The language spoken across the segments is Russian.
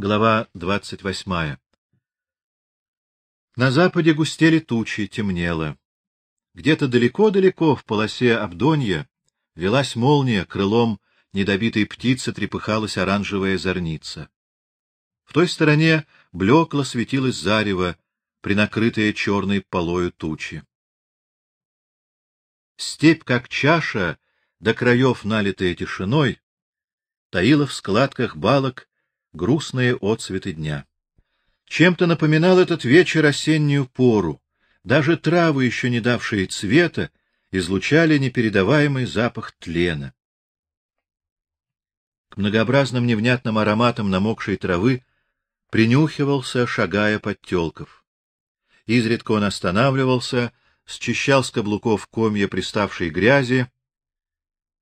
Глава двадцать восьмая. На западе густели тучи, темнело. Где-то далеко-далеко в полосе Абдонья велась молния, крылом недобитой птицы трепыхалась оранжевая зорница. В той стороне блекло светилось зарево, принакрытое черной полою тучи. Степь, как чаша, до краев налитая тишиной, таила в складках балок грустные отцветы дня. Чем-то напоминал этот вечер осеннюю пору. Даже травы, еще не давшие цвета, излучали непередаваемый запах тлена. К многообразным невнятным ароматам намокшей травы принюхивался, шагая Подтёлков. Изредка он останавливался, счищал с каблуков комья приставшей грязи,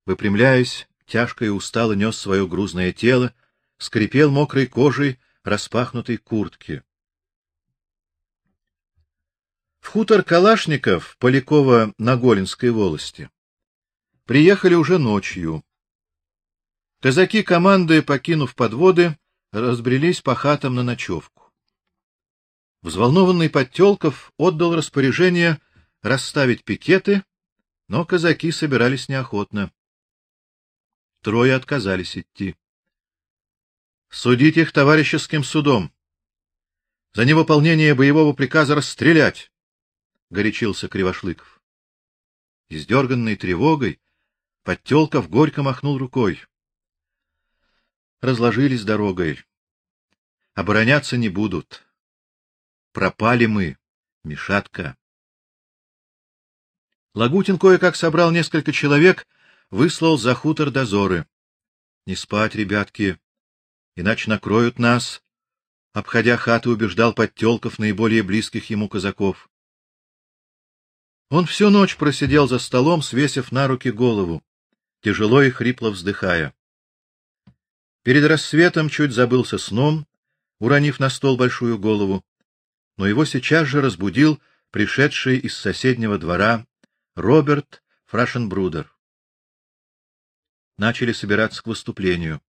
выпрямляясь, тяжко и устало нес свое грузное тело, скрипел мокрой кожей распахнутой куртки. В хутор Калашников Полякова на Голинской волости приехали уже ночью. Казаки команды, покинув подводы, разбрелись по хатам на ночевку. Взволнованный Подтёлков отдал распоряжение расставить пикеты, но казаки собирались неохотно. Трое отказались идти. Судить их товарищеским судом. За невыполнение боевого приказа расстрелять, горячился Кривошлыков. Издерганный тревогой, Подтёлков горько махнул рукой. Разложились дорогой. Обороняться не будут. Пропали мы, Мишатка. Лагутин кое-как собрал несколько человек, выслал за хутор дозоры. Не спать, ребятки, иначе накроют нас. Обходя хаты, убеждал Подтёлков наиболее близких ему казаков. Он всю ночь просидел за столом, свесив на руки голову, тяжело и хрипло вздыхая. Перед рассветом чуть забылся сном, уронив на стол большую голову, но его сейчас же разбудил пришедший из соседнего двора Роберт Фрашенбрудер. Начали собираться к выступлению.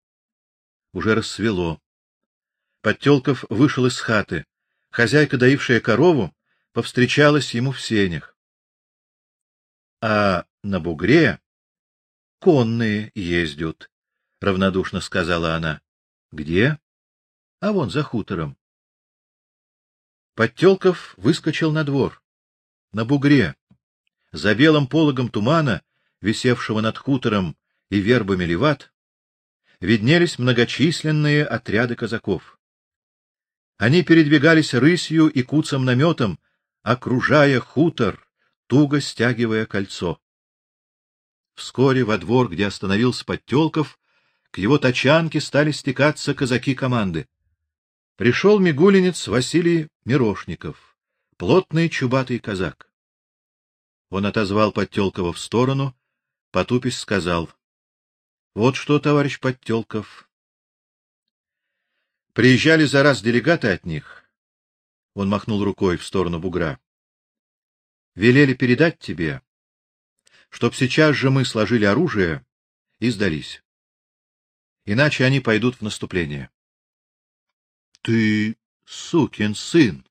Уже рассвело. Подтёлков вышел из хаты. Хозяйка, доившая корову, повстречалась ему в сенях. А на бугре конные ездят, равнодушно сказала она. Где? А вон за хутором. Подтёлков выскочил на двор. На бугре, за белым пологом тумана, висевшего над хутором и вербами леват, виднелись многочисленные отряды казаков. Они передвигались рысью и куцым наметом, окружая хутор, туго стягивая кольцо. Вскоре во двор, где остановился Подтёлков, к его тачанке стали стекаться казаки команды. Пришел мигулинец Василий Мирошников, плотный чубатый казак. Он отозвал Подтёлкова в сторону, потупись сказал: вот что, товарищ Подтёлков. Приезжали за раз делегаты от них. Он махнул рукой в сторону бугра. Велели передать тебе, чтоб сейчас же мы сложили оружие и сдались. Иначе они пойдут в наступление. Ты сукин сын.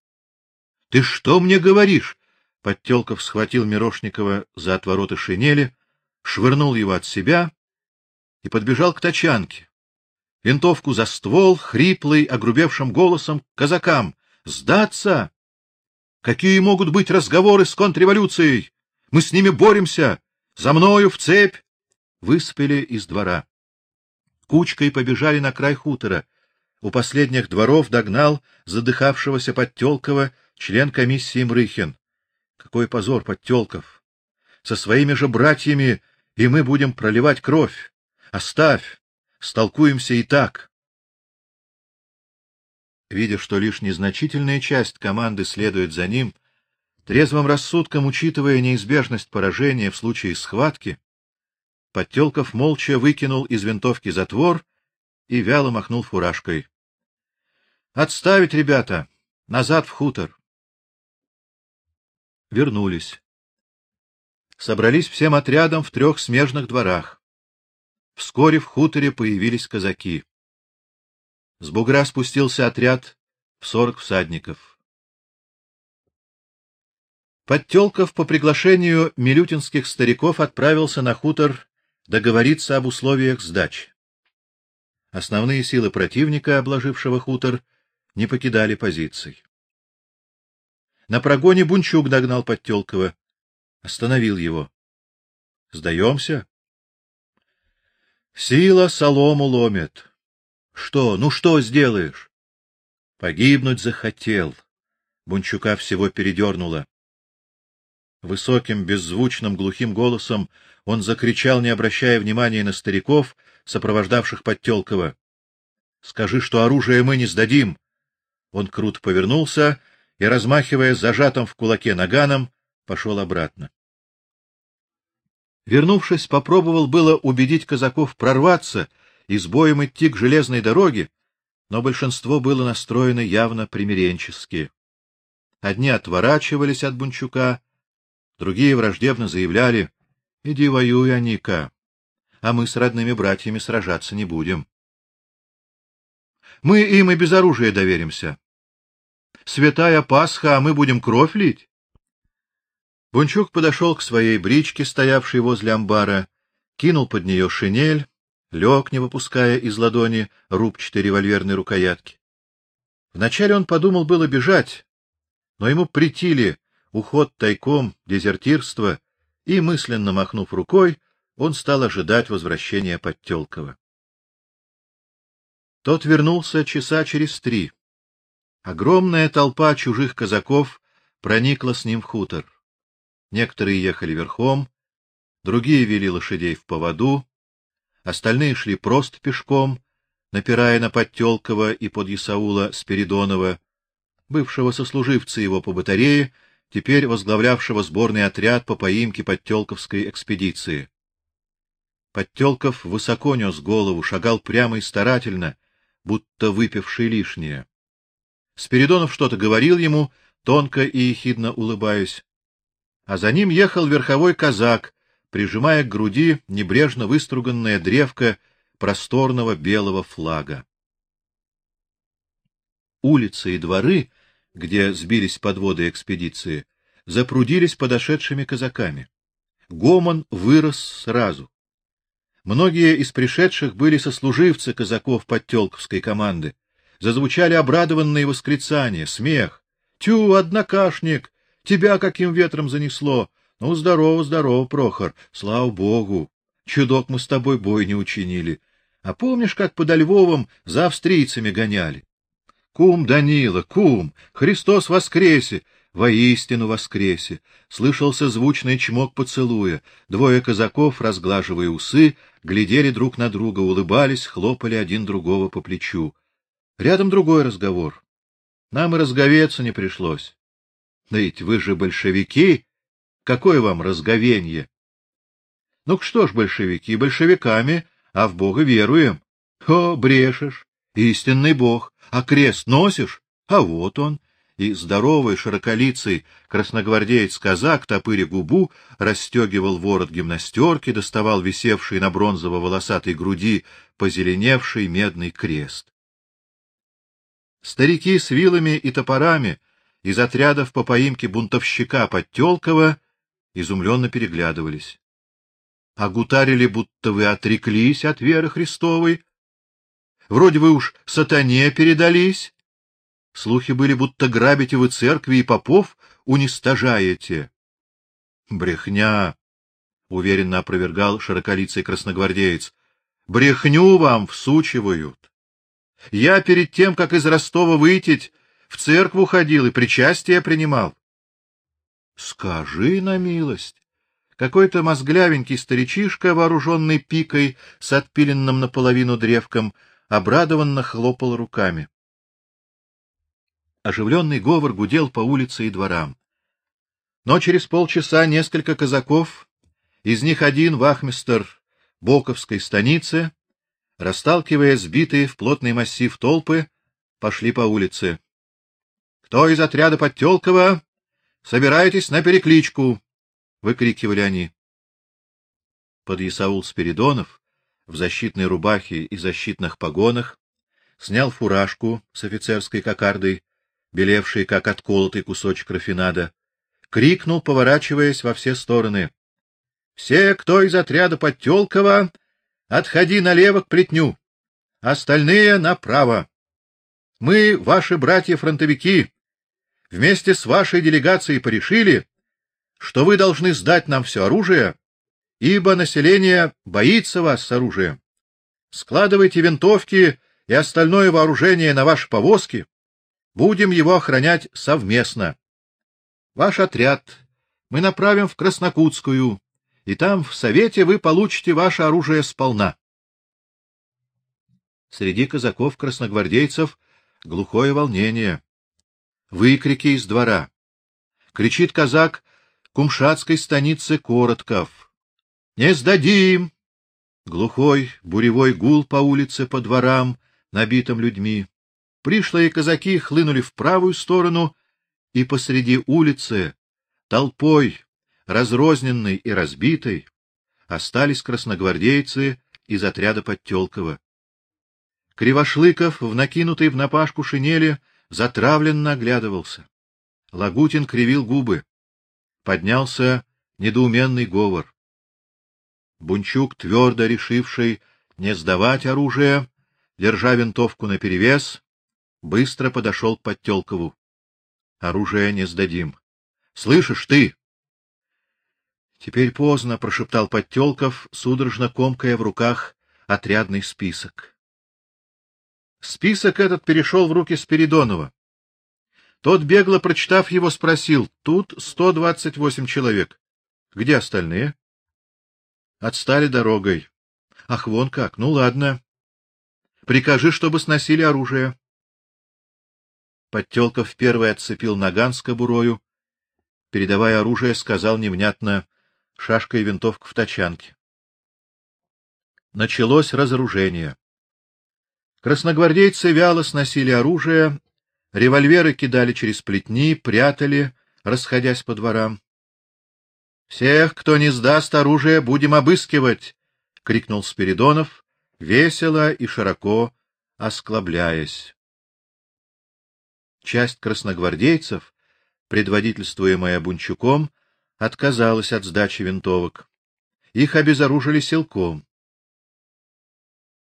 Ты что мне говоришь? Подтёлков схватил Мирошникова за отвороты шинели, швырнул его от себя и подбежал к тачанке. Винтовку за ствол, хриплый, огрубевшим голосом казакам: "Сдаться! Какие могут быть разговоры с контрреволюцией? Мы с ними боремся! За мною в цепь!" Выспели из двора. Кучкой побежали на край хутора. У последних дворов догнал задыхавшегося Подтёлкова член комиссии Мрыхин. Какой позор, Подтёлков! Со своими же братьями и мы будем проливать кровь. Оставь, столкуемся и так. Видя, что лишь незначительная часть команды следует за ним, трезвым рассудком учитывая неизбежность поражения в случае схватки, Подтёлков молча выкинул из винтовки затвор и вяло махнул фуражкой. Отставить, ребята, назад в хутор. Вернулись. Собрались всем отрядом в трех смежных дворах. Вскоре в хуторе появились казаки. С бугра спустился отряд в сорок всадников. Подтелков по приглашению милютинских стариков отправился на хутор договориться об условиях сдачи. Основные силы противника, обложившего хутор, не покидали позиций. На прогоне Бунчук догнал Подтелкова, остановил его. Сдаемся? Сила солому ломит. Что? Ну что сделаешь? Погибнуть захотел. Бунчука всего передернуло. Высоким, беззвучным, глухим голосом он закричал, не обращая внимания на стариков, сопровождавших Подтелкова. — Скажи, что оружие мы не сдадим. Он круто повернулся и, размахивая зажатым в кулаке наганом, пошел обратно. Вернувшись, попробовал было убедить казаков прорваться и с боем идти к железной дороге, но большинство было настроено явно примиренчески. Одни отворачивались от Бунчука, другие враждебно заявляли: "Иди воюй, Аника, а мы с родными братьями сражаться не будем. Мы им и без оружия доверимся. Святая Пасха, а мы будем кровь лить?" Бунчук подошел к своей бричке, стоявшей возле амбара, кинул под нее шинель, лег, не выпуская из ладони рубчатой револьверной рукоятки. Вначале он подумал было бежать, но ему притили уход тайком, дезертирство, и мысленно махнув рукой, он стал ожидать возвращения Подтёлкова. Тот вернулся часа через три. Огромная толпа чужих казаков проникла с ним в хутор. Некоторые ехали верхом, другие вели лошадей в поводу, остальные шли просто пешком, напирая на Подтёлкова и Подъясаула Спиридонова, бывшего сослуживца его по батарее, теперь возглавлявшего сборный отряд по поимке Подтёлковской экспедиции. Подтёлков высоко нёс голову, шагал прямо и старательно, будто выпивший лишнее. Спиридонов что-то говорил ему, тонко и ехидно улыбаясь а за ним ехал верховой казак, прижимая к груди небрежно выструганное древко просторного белого флага. Улицы и дворы, где сбились подводы экспедиции, запрудились подошедшими казаками. Гомон вырос сразу. Многие из пришедших были сослуживцы казаков Подтёлковской команды. Зазвучали обрадованные восклицания, смех. "Тю, однокашник, Тебя каким ветром занесло? Ну, здорово, здорово, Прохор. Слава богу. Чудок мы с тобой бой не учинили. А помнишь, как под Львовом за австрийцами гоняли? Кум Данила, кум, Христос воскресе! Воистину воскресе! Слышался звучный чмок поцелуя. Двое казаков, разглаживая усы, глядели друг на друга, улыбались, хлопали один другого по плечу. Рядом другой разговор. Нам и разговеться не пришлось. Да ведь вы же большевики, какое вам разговенье? Ну что ж, большевики, большевиками, а в Бога веруем. О, брешешь, истинный Бог, а крест носишь? А вот он. И здоровый широколицый красногвардеец-казак, топыря губу, расстегивал ворот гимнастерки, доставал висевший на бронзово-волосатой груди позеленевший медный крест. Старики с вилами и топорами из отрядов по поимке бунтовщика Подтёлкова изумленно переглядывались. А гутарили, будто вы отреклись от веры Христовой. Вроде вы уж сатане передались. Слухи были, будто грабите вы церкви и попов уничтожаете. Брехня, уверенно опровергал широколицый красногвардеец. Брехню вам всучивают. Я перед тем, как из Ростова выйти, в церкву ходил и причастие принимал. Скажи на милость. Какой-то мозглявенький старичишка, вооруженный пикой с отпиленным наполовину древком, обрадованно хлопал руками. Оживленный говор гудел по улице и дворам. Но через полчаса несколько казаков, из них один вахмистр Боковской станицы, расталкивая сбитые в плотный массив толпы, пошли по улице. Кто из отряда Подтёлкова? Собирайтесь на перекличку, выкрикивали они. Подъясаул Спиридонов в защитной рубахе и защитных погонах снял фуражку с офицерской кокардой, белевшей, как отколотый кусочек рафинада, крикнул, поворачиваясь во все стороны. — Все, кто из отряда Подтёлкова, отходи налево к плетню, остальные направо. Мы, ваши братья-фронтовики, вместе с вашей делегацией порешили, что вы должны сдать нам все оружие, ибо население боится вас с оружием. Складывайте винтовки и остальное вооружение на ваши повозки, будем его охранять совместно. Ваш отряд мы направим в Краснокутскую, и там в совете вы получите ваше оружие сполна. Среди казаков-красногвардейцев глухое волнение, выкрики из двора. Кричит казак кумшатской станицы Коротков: "Не сдадим!" Глухой буревой гул по улице по дворам, набитым людьми. Пришлые казаки хлынули в правую сторону, и посреди улицы толпой, разрозненной и разбитой, остались красногвардейцы из отряда Подтёлкова. Кривошлыков, в накинутой в напашку шинели, затравленно оглядывался. Лагутин кривил губы. Поднялся недоуменный говор. Бунчук, твердо решивший не сдавать оружие, держа винтовку наперевес, быстро подошел к Подтёлкову. Оружие не сдадим. Слышишь ты? Теперь поздно, прошептал Подтёлков, судорожно комкая в руках отрядный список. Список этот перешел в руки Спиридонова. Тот бегло прочитав его, спросил: "Тут 128 человек. Где остальные?" Отстали дорогой. Ах, вон как. Ну ладно. Прикажи, чтобы сносили оружие. Подтёлков первый отцепил наган с кобурою, передавая оружие, сказал невнятно: "Шашка и винтовка в тачанке". Началось разоружение. Красногвардейцы вяло сносили оружие, револьверы кидали через плетни, прятали, расходясь по дворам. Всех, кто не сдаст оружие, будем обыскивать, крикнул Спиридонов, весело и широко осклабляясь. Часть красногвардейцев, предводительствуемая Бунчуком, отказалась от сдачи винтовок. Их обезоружили силком.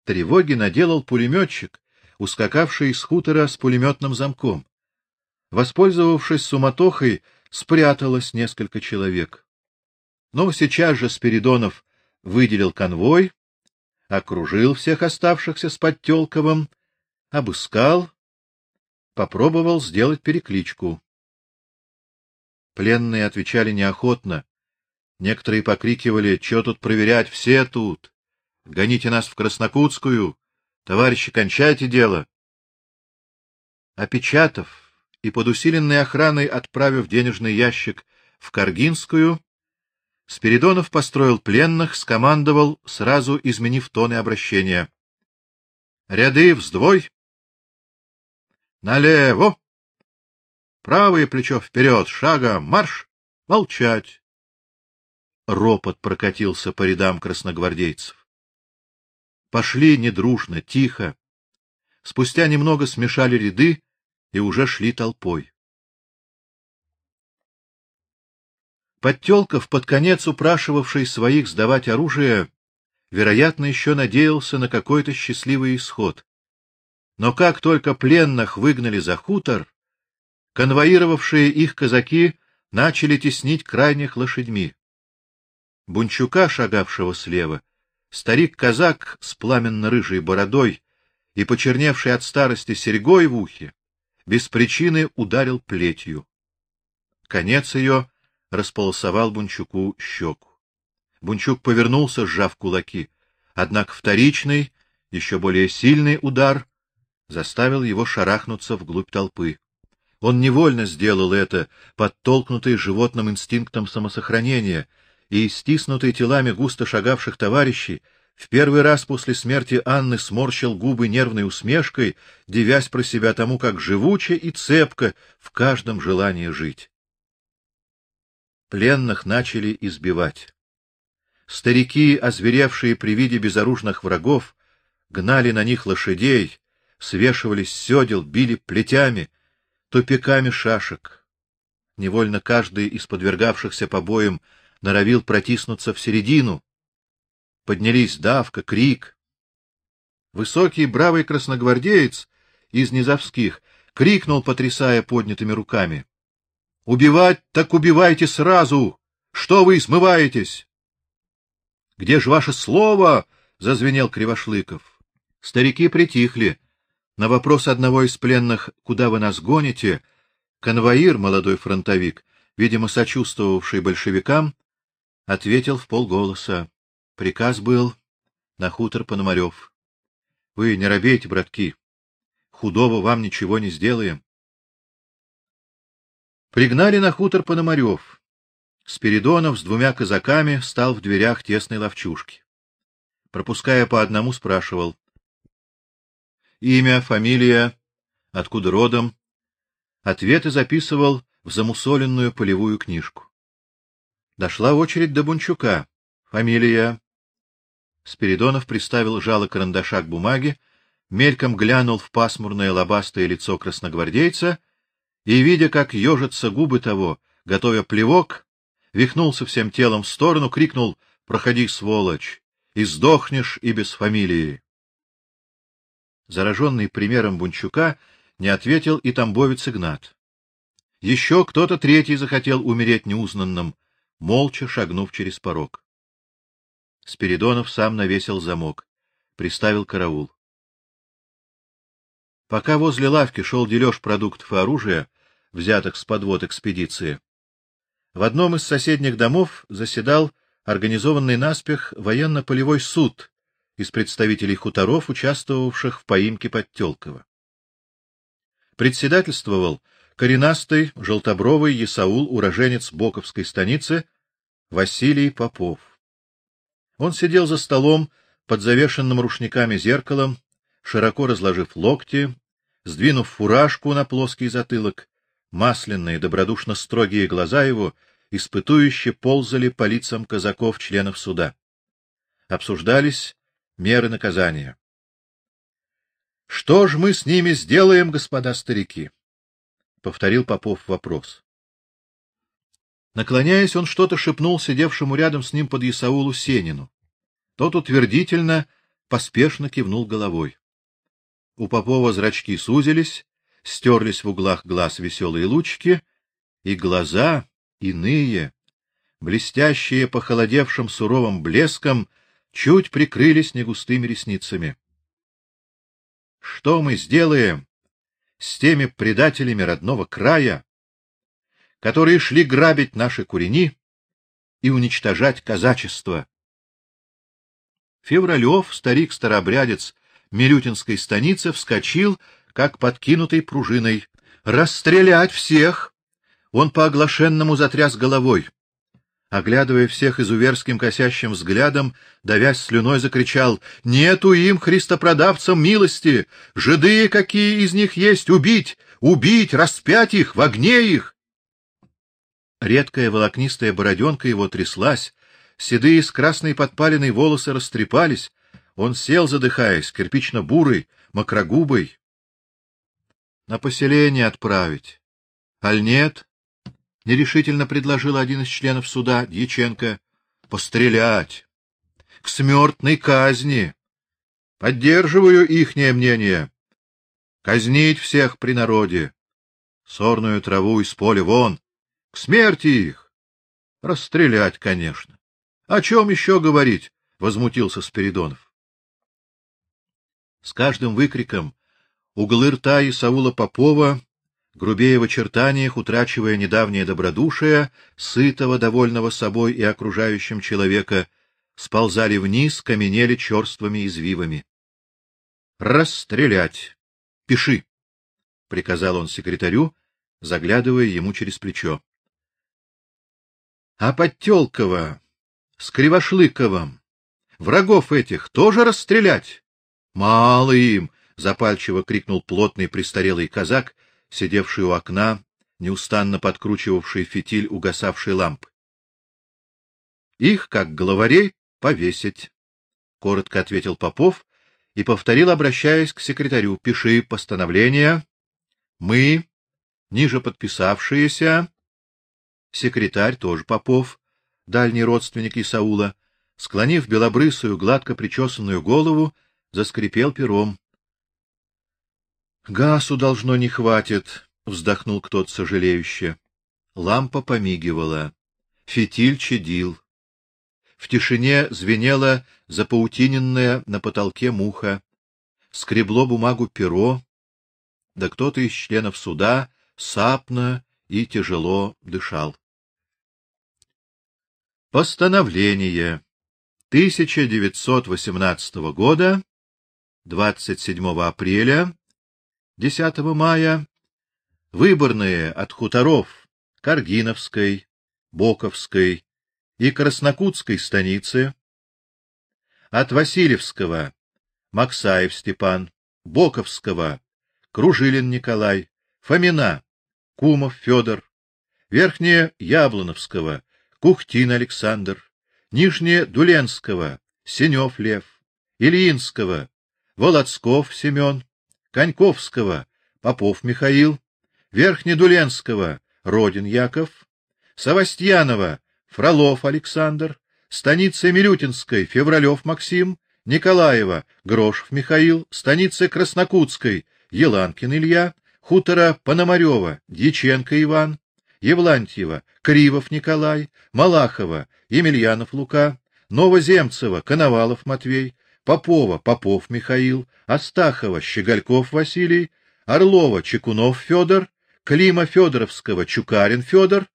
Тревоги наделал пулеметчик, ускакавший из хутора с пулеметным замком. Воспользовавшись суматохой, спряталось несколько человек. Но сейчас же Спиридонов выделил конвой, окружил всех оставшихся с Подтёлковым, обыскал, попробовал сделать перекличку. Пленные отвечали неохотно. Некоторые покрикивали: "Что тут проверять, все тут. Гоните нас в Краснокутскую, товарищи, кончайте дело". Опечатав и под усиленной охраной отправив денежный ящик в Каргинскую, Спиридонов построил пленных, скомандовал, сразу изменив тон и обращение. Ряды вздвой. Налево. Правое плечо вперед, шагом марш, молчать. Ропот прокатился по рядам красногвардейцев. Пошли недружно, тихо. Спустя немного смешали ряды и уже шли толпой. Подтёлков, под конец упрашивавший своих сдавать оружие, вероятно, еще надеялся на какой-то счастливый исход. Но как только пленных выгнали за хутор, конвоировавшие их казаки начали теснить крайних лошадьми. Бунчука, шагавшего слева, старик-казак с пламенно-рыжей бородой и почерневший от старости серьгой в ухе, без причины ударил плетью. Конец ее располосовал Бунчуку щеку. Бунчук повернулся, сжав кулаки, однако вторичный, еще более сильный удар заставил его шарахнуться вглубь толпы. Он невольно сделал это, подтолкнутый животным инстинктом самосохранения, и стиснутый телами густо шагавших товарищей, в первый раз после смерти Анны сморщил губы нервной усмешкой, дивясь про себя тому, как живуче и цепко в каждом желании жить. Пленных начали избивать. Старики, озверевшие при виде безоружных врагов, гнали на них лошадей, свешивались с сёдел, били плетями, тупиками шашек. Невольно каждый из подвергавшихся побоям норовил протиснуться в середину. Поднялись давка, крик. Высокий бравый красногвардеец из низовских крикнул, потрясая поднятыми руками: "Убивать так убивайте сразу! Что вы смываетесь? Где же ваше слово?" зазвенел Кривошлыков. Старики притихли. На вопрос одного из пленных: "Куда вы нас гоните?" конвоир, молодой фронтовик, видимо, сочувствовавший большевикам, ответил в полголоса: "Приказ был на хутор Пономарев. Вы не робейте, братки. Худого вам ничего не сделаем". Пригнали на хутор Пономарев. Спиридонов с двумя казаками стал в дверях тесной лавчушки. Пропуская по одному, спрашивал: имя, фамилия, откуда родом, ответы записывал в замусоленную полевую книжку. Дошла очередь до Бунчука. Фамилия Спиридонов приставил жало карандаша к бумаге, мельком глянул в пасмурное лобастое лицо красногвардейца и, видя, как ежатся губы того, готовя плевок, вихнулся всем телом в сторону, крикнул: "Проходи, сволочь, и сдохнешь и без фамилии". Зараженный примером Бунчука, не ответил и тамбовец Игнат. Еще кто-то третий захотел умереть неузнанным, молча шагнув через порог. Спиридонов сам навесил замок, приставил караул. Пока возле лавки шел дележ продуктов и оружия, взятых с подвод экспедиции, в одном из соседних домов заседал организованный наспех военно-полевой суд из представителей хуторов, участвовавших в поимке Подтёлкова. Председательствовал коренастый, желтобровый Есаул, уроженец Боковской станицы, Василий Попов. Он сидел за столом под завешенным рушниками зеркалом, широко разложив локти, сдвинув фуражку на плоский затылок, масляные, добродушно строгие глаза его испытующе ползали по лицам казаков, членов суда. Обсуждались меры наказания. Что ж мы с ними сделаем, господа старики? Повторил Попов вопрос. Наклоняясь, он что-то шепнул сидевшему рядом с ним под Исаулу Сенину. Тот утвердительно, поспешно кивнул головой. У Попова зрачки сузились, стерлись в углах глаз веселые лучики, и глаза иные, блестящие похолодевшим суровым блеском, чуть прикрылись негустыми ресницами. Что мы сделаем с теми предателями родного края, которые шли грабить наши курени и уничтожать казачество? Февралев, старик-старобрядец Милютинской станицы, вскочил, как подкинутый пружиной. Расстрелять всех! Он по оглашенному затряс головой оглядывая всех изуверским косящим взглядом, давясь слюной, закричал: "Нету им христопродавцам милости! Жиды, какие из них есть, убить, убить, распять их, в огне их!" Редкая волокнистая бороденка его тряслась, седые с красной подпаленной волосы растрепались. Он сел, задыхаясь, кирпично-бурый, мокрогубый. На поселение отправить. Аль нет? Нерешительно предложил один из членов суда, Дьяченко, пострелять к смертной казни. Поддерживаю ихнее мнение. Казнить всех при народе. Сорную траву из поля вон, к смерти их. Расстрелять, конечно. О чем еще говорить? возмутился Спиридонов. С каждым выкриком углы рта Саула Попова грубее в очертаниях, утрачивая недавнее добродушие, сытого, довольного собой и окружающим человека, сползали вниз, каменели черствыми извивами. Расстрелять. Пиши, приказал он секретарю, заглядывая ему через плечо. А Подтёлкова с Кривошлыковым врагов этих тоже расстрелять? Мало им, запальчиво крикнул плотный престарелый казак сидевший у окна, неустанно подкручивавший фитиль угасавшей лампы. Их, как главарей, повесить, коротко ответил Попов и повторил, обращаясь к секретарю: "Пиши постановление. Мы, ниже подписавшиеся, секретарь тоже Попов, дальний родственник Исаула, склонив белобрысую, гладко причесанную голову, заскрипел пером. Газу должно не хватит, вздохнул кто-то сожалеюще. Лампа помигивала, фитиль чадил. В тишине звенела запаутиненная на потолке муха, скребло бумагу перо, да кто-то из членов суда сапно и тяжело дышал. Постановление 1918 года 27 апреля 10 мая. Выборные от хуторов Каргиновской, Боковской и Краснокутской станицы. От Васильевского Максаев Степан, Боковского Кружилин Николай, Фомина Кумов Федор, Верхнее Яблоновского Кухтин Александр, Нижнее Дуленского Синев Лев, Ильинского Володсков Семен, Коньковского Попов Михаил, Верхнедуленского Родин Яков, Савастьянова Фролов Александр, станицы Милютинской Февралев Максим, Николаева Грошев Михаил, станицы Краснокутской Еланкин Илья, хутора Пономарева Дьяченко Иван, Евлантьева Кривов Николай, Малахова Емельянов Лука, Новоземцева Коновалов Матвей, Попова Попов Михаил, Астахова Щегольков Василий, Орлова Чекунов Федор, Клима Федоровского Чукарин Федор,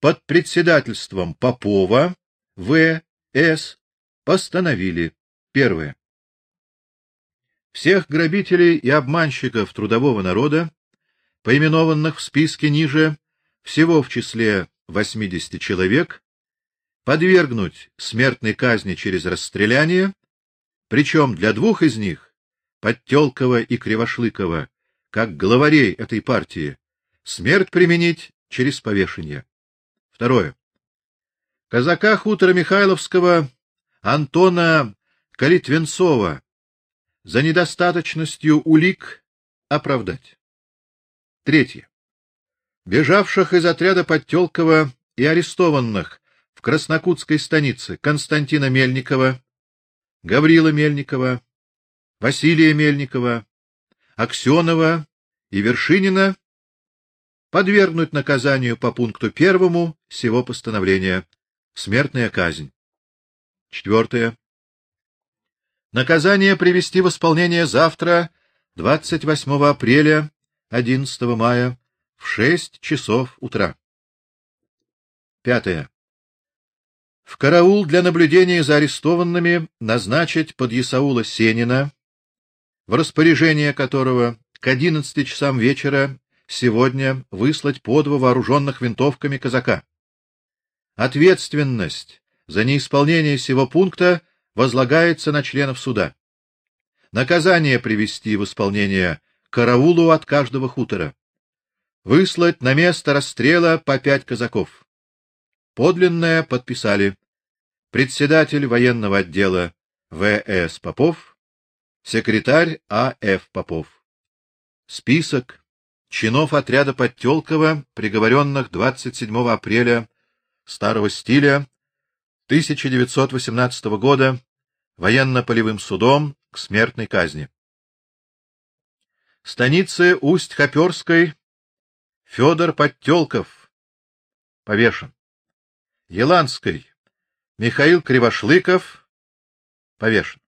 под председательством Попова В. С. постановили первое всех грабителей и обманщиков трудового народа, поименованных в списке ниже, всего в числе 80 человек, подвергнуть смертной казни через расстреляние, причем для двух из них, Подтёлкова и Кривошлыкова, как главарей этой партии, смерть применить через повешение. Второе. Казака хутора Михайловского Антона Калитвенцова за недостаточностью улик оправдать. Третье. Бежавших из отряда Подтёлкова и арестованных в Краснокутской станице Константина Мельникова, Гаврила Мельникова, Василия Мельникова, Аксенова и Вершинина подвергнуть наказанию по пункту первому сего постановления смертная казнь. Четвертое. Наказание привести в исполнение завтра, 28 апреля, 11 мая, в 6 часов утра. Пятое. В караул для наблюдения за арестованными назначить подъясаула Сенина, в распоряжение которого к 11 часам вечера сегодня выслать по два вооруженных винтовками казака. Ответственность за неисполнение сего пункта возлагается на членов суда. Наказание привести в исполнение караулу от каждого хутора. Выслать на место расстрела по пять казаков. Подлинное подписали председатель военного отдела В.С. Попов, секретарь А.Ф. Попов. Список чинов отряда Подтёлкова, приговоренных 27 апреля старого стиля 1918 года военно-полевым судом к смертной казни. Станицы Усть-Хоперской Федор Подтёлков повешен. Еланской Михаил Кривошлыков повешен.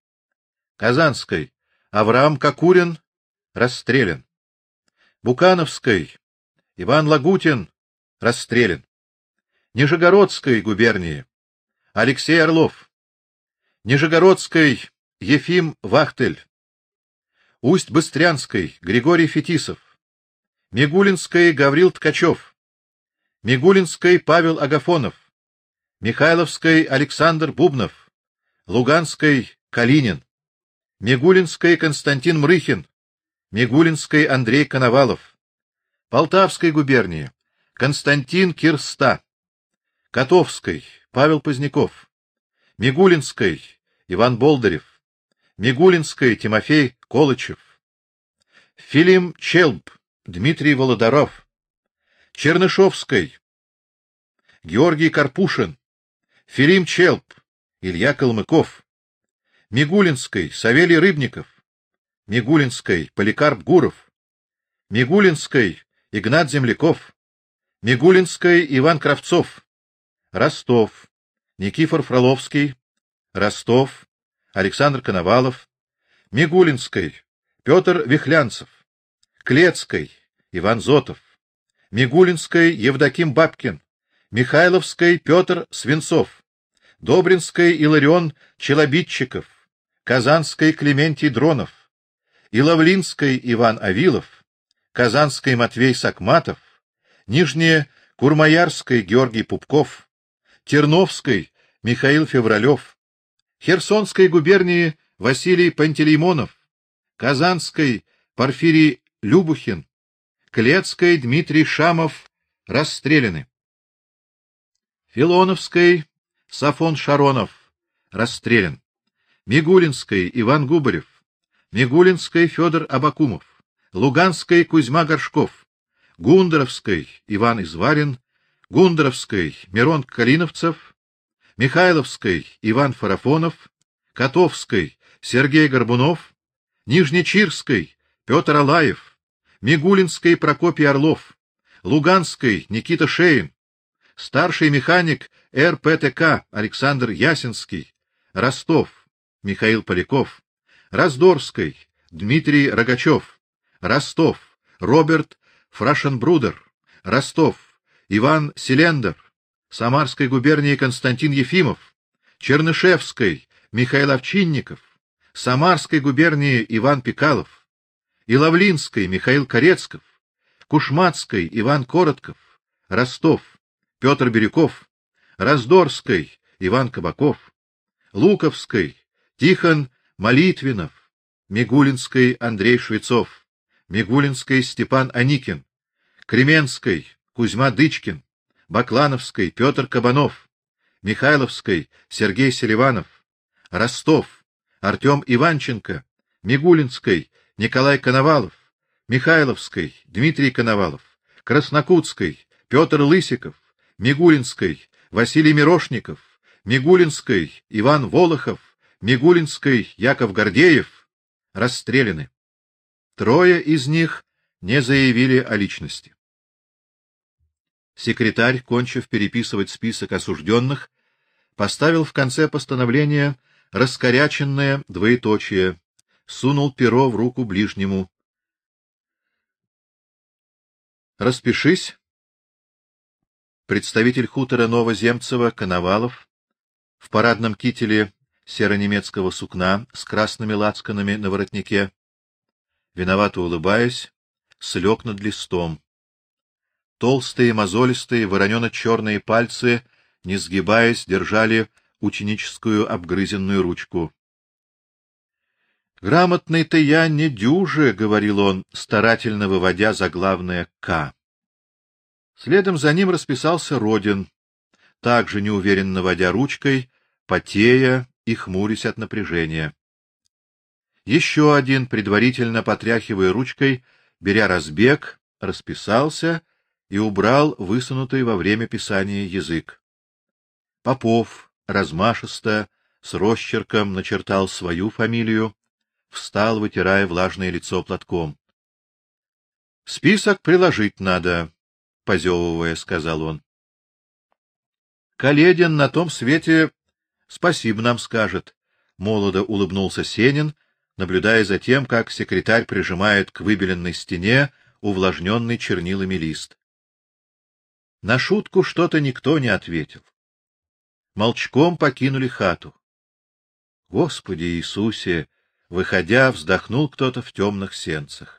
Казанской Авраам Кокурин расстрелян. Букановской Иван Лагутин расстрелян. Нижегородской губернии Алексей Орлов. Нижегородской Ефим Вахтель. Усть-Быстрянской Григорий Фетисов. Мигулинской Гаврил Ткачев. Мигулинской Павел Агафонов. Михайловской Александр Бубнов. Луганской Калинин. Мигулинской Константин Мрыхин. Мигулинской Андрей Коновалов. Полтавской губернии Константин Кирста. Котовской Павел Поздняков. Мигулинской Иван Болдырев. Мигулинской Тимофей Колычев, Филим Челб, Дмитрий Володаров, Чернышовской, Георгий Карпушин, Филим Челб, Илья Калмыков, Мигулинской Савелий Рыбников, Мигулинской Поликарп Гуров, Мигулинской Игнат Земляков, Мигулинской Иван Кравцов, Ростов, Никифор Фроловский, Ростов, Александр Коновалов, Мигулинской Петр Вихлянцев, Клецкой Иван Зотов, Мигулинской Евдоким Бабкин, Михайловской Петр Свинцов, Добринской Иларион Челобитчиков, Казанской Клементий Дронов, Иловлинской Иван Авилов, Казанской Матвей Сакматов, Нижнее Курмаярской Георгий Пупков, Терновской Михаил Февралев, Херсонской губернии Василий Пантелеймонов, Казанской Порфирий Любухин, Клецкой Дмитрий Шамов расстреляны. Филоновской Сафон Шаронов расстрелян. Мигулинской Иван Губарев, Мигулинской Федор Абакумов, Луганской Кузьма Горшков, Гундаровской Иван Изварин, Гундаровской Мирон Калиновцев, Михайловской Иван Фарафонов, Котовской Сергей Горбунов, Нижнечирской Петр Алаев, Мигулинской Прокопий Орлов, Луганской Никита Шеин, старший механик РПТК Александр Ясинский, Ростов Михаил Поляков, Раздорской Дмитрий Рогачев, Ростов Роберт Фрашенбрудер, Ростов Иван Селендер, Самарской губернии Константин Ефимов, Чернышевской Михаил Овчинников, Самарской губернии Иван Пикалов, Иловлинской Михаил Корецков, Кушматской Иван Коротков, Ростов Петр Бирюков, Раздорской Иван Кабаков, Луковской Тихон Молитвинов, Мигулинской Андрей Швецов, Мигулинской Степан Аникин, Кременской Кузьма Дычкин, Баклановской Петр Кабанов, Михайловской Сергей Селиванов, Ростов Артем Иванченко, Мигулинской Николай Коновалов, Михайловской Дмитрий Коновалов, Краснокутской Петр Лысиков, Мигулинской Василий Мирошников, Мигулинской Иван Волохов, Мигулинской Яков Гордеев расстреляны. Трое из них не заявили о личности. Секретарь, кончив переписывать список осужденных, поставил в конце постановления раскоряченное двоеточие, сунул перо в руку ближнему. Распишись. Представитель хутора Новоземцева Коновалов в парадном кителе серо-немецкого сукна с красными лацканами на воротнике, виновато улыбаясь, слег над листом. Толстые, мозолистые, воронено-черные пальцы, не сгибаясь, держали ученическую обгрызенную ручку. Грамотный-то я не дюже, говорил он, старательно выводя заглавное К. Следом за ним расписался Родин, также неуверенно водя ручкой, потея и хмурясь от напряжения. Еще один, предварительно потряхивая ручкой, беря разбег, расписался и убрал высунутый во время писания язык. Попов размашисто с росчерком начертал свою фамилию, встал, вытирая влажное лицо платком. Список приложить надо, позевывая, сказал он. Каледин на том свете спасибо нам скажет, молодо улыбнулся Сенин, наблюдая за тем, как секретарь прижимает к выбеленной стене увлажненный чернилами лист. На шутку что-то никто не ответил. Молчком покинули хату. Господи Иисусе, выходя, вздохнул кто-то в темных сенцах.